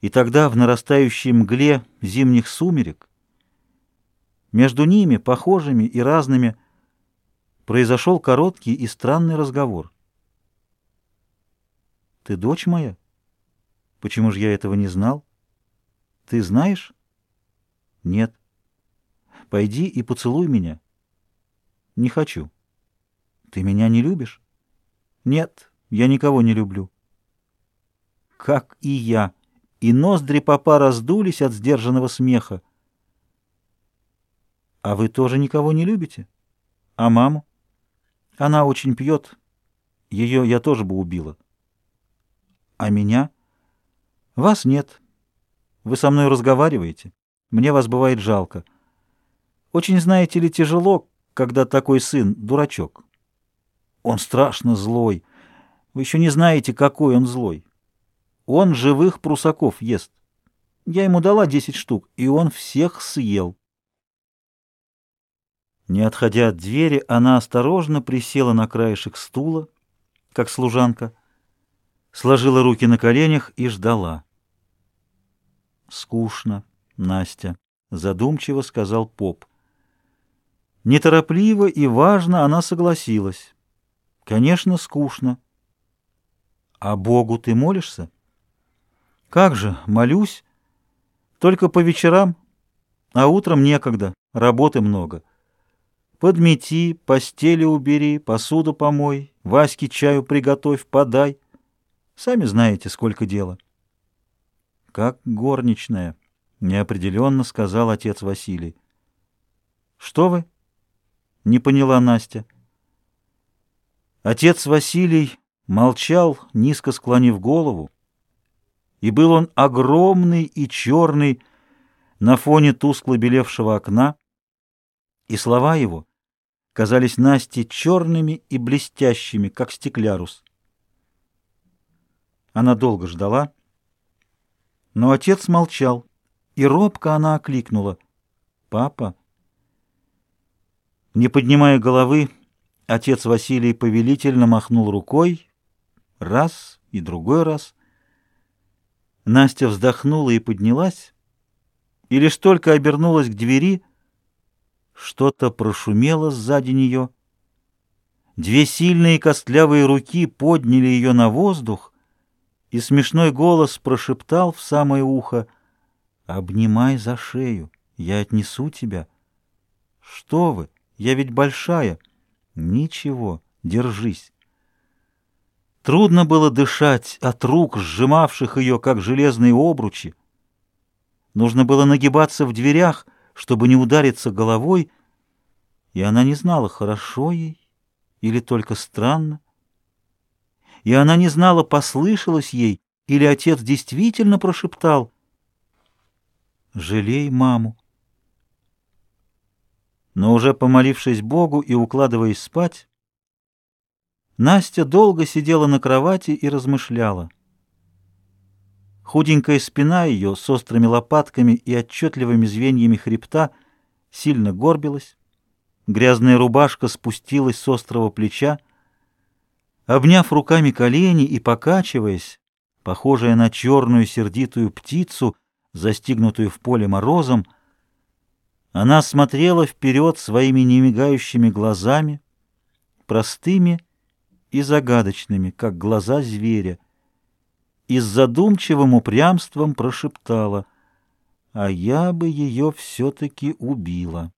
И тогда в нарастающей мгле зимних сумерек между ними, похожими и разными, произошел короткий и странный разговор. «Ты дочь моя? Почему же я этого не знал? Ты знаешь?» «Нет». «Пойди и поцелуй меня». «Не хочу». «Ты меня не любишь?» «Нет, я никого не люблю». «Как и я» и ноздри папа раздулись от сдержанного смеха. «А вы тоже никого не любите? А маму? Она очень пьет. Ее я тоже бы убила. А меня? Вас нет. Вы со мной разговариваете. Мне вас бывает жалко. Очень, знаете ли, тяжело, когда такой сын дурачок. Он страшно злой. Вы еще не знаете, какой он злой. Он живых прусаков ест. Я ему дала десять штук, и он всех съел. Не отходя от двери, она осторожно присела на краешек стула, как служанка, сложила руки на коленях и ждала. «Скучно, Настя», — задумчиво сказал поп. Неторопливо и важно она согласилась. «Конечно, скучно». «А Богу ты молишься?» Как же, молюсь. Только по вечерам, а утром некогда, работы много. Подмети, постели убери, посуду помой, Ваське чаю приготовь, подай. Сами знаете, сколько дела. Как горничная, неопределенно сказал отец Василий. Что вы? Не поняла Настя. Отец Василий молчал, низко склонив голову, и был он огромный и черный на фоне тускло белевшего окна, и слова его казались Насте черными и блестящими, как стеклярус. Она долго ждала, но отец молчал, и робко она окликнула «Папа». Не поднимая головы, отец Василий повелительно махнул рукой раз и другой раз — Настя вздохнула и поднялась, и лишь только обернулась к двери, что-то прошумело сзади нее. Две сильные костлявые руки подняли ее на воздух, и смешной голос прошептал в самое ухо «Обнимай за шею, я отнесу тебя». «Что вы, я ведь большая». «Ничего, держись». Трудно было дышать от рук, сжимавших ее, как железные обручи. Нужно было нагибаться в дверях, чтобы не удариться головой, и она не знала, хорошо ей или только странно. И она не знала, послышалось ей, или отец действительно прошептал «Жалей маму». Но уже помолившись Богу и укладываясь спать, Настя долго сидела на кровати и размышляла. Худенькая спина ее с острыми лопатками и отчетливыми звеньями хребта сильно горбилась, грязная рубашка спустилась с острого плеча, обняв руками колени и покачиваясь, похожая на черную сердитую птицу, застигнутую в поле морозом, она смотрела вперед своими немигающими глазами, простыми и загадочными, как глаза зверя, и с задумчивым упрямством прошептала, «А я бы ее все-таки убила».